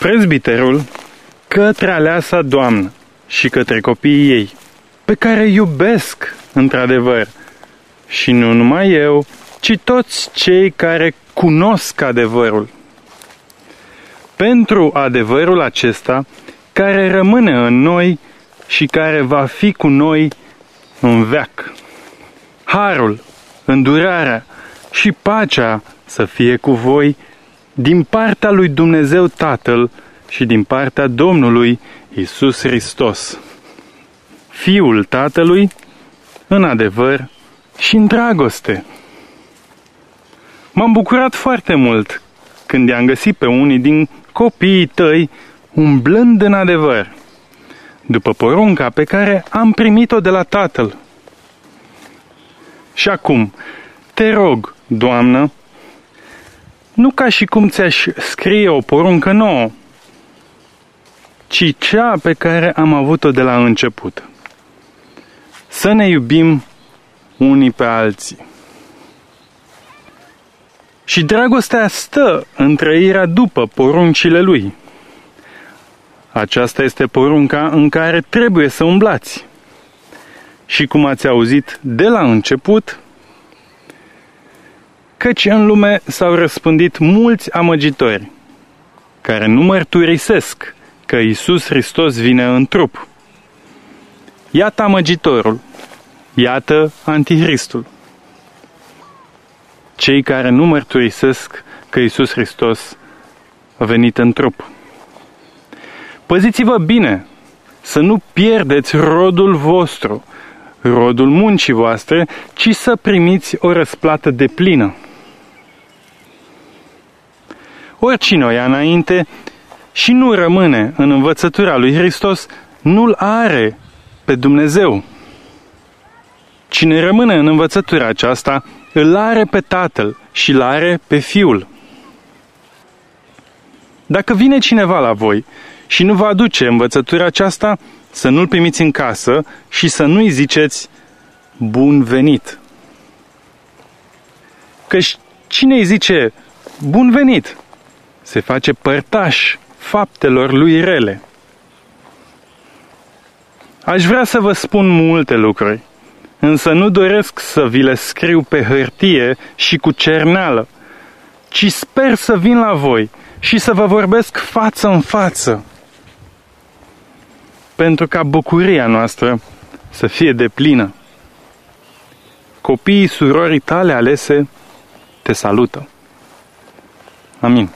Prezbiterul către aleasa doamnă și către copiii ei, pe care iubesc într-adevăr, și nu numai eu, ci toți cei care cunosc adevărul. Pentru adevărul acesta, care rămâne în noi și care va fi cu noi în veac. Harul, îndurarea și pacea să fie cu voi din partea lui Dumnezeu Tatăl și din partea Domnului Isus Hristos. Fiul Tatălui, în adevăr și în dragoste. M-am bucurat foarte mult când i-am găsit pe unii din copiii tăi umblând în adevăr, după porunca pe care am primit-o de la Tatăl. Și acum, te rog, Doamnă, nu ca și cum ți-aș scrie o poruncă nouă, ci cea pe care am avut-o de la început. Să ne iubim unii pe alții. Și dragostea stă în trăirea după poruncile lui. Aceasta este porunca în care trebuie să umblați. Și cum ați auzit de la început, căci în lume s-au răspândit mulți amăgitori, care nu mărturisesc că Isus Hristos vine în trup. Iată amăgitorul, iată antihristul. Cei care nu mărturisesc că Isus Hristos a venit în trup. Păziți-vă bine să nu pierdeți rodul vostru, rodul muncii voastre, ci să primiți o răsplată de plină. Oricine o ia înainte și nu rămâne în învățătura lui Hristos, nu-L are pe Dumnezeu. Cine rămâne în învățătura aceasta, îl are pe Tatăl și îl are pe Fiul. Dacă vine cineva la voi și nu vă aduce învățătura aceasta, să nu-l primiți în casă și să nu-i ziceți bun venit. Căci cine îi zice bun venit, se face părtaș faptelor lui rele. Aș vrea să vă spun multe lucruri, însă nu doresc să vi le scriu pe hârtie și cu cerneală, ci sper să vin la voi și să vă vorbesc față în față, pentru ca bucuria noastră să fie de plină. Copiii surorii tale alese te salută. Amin.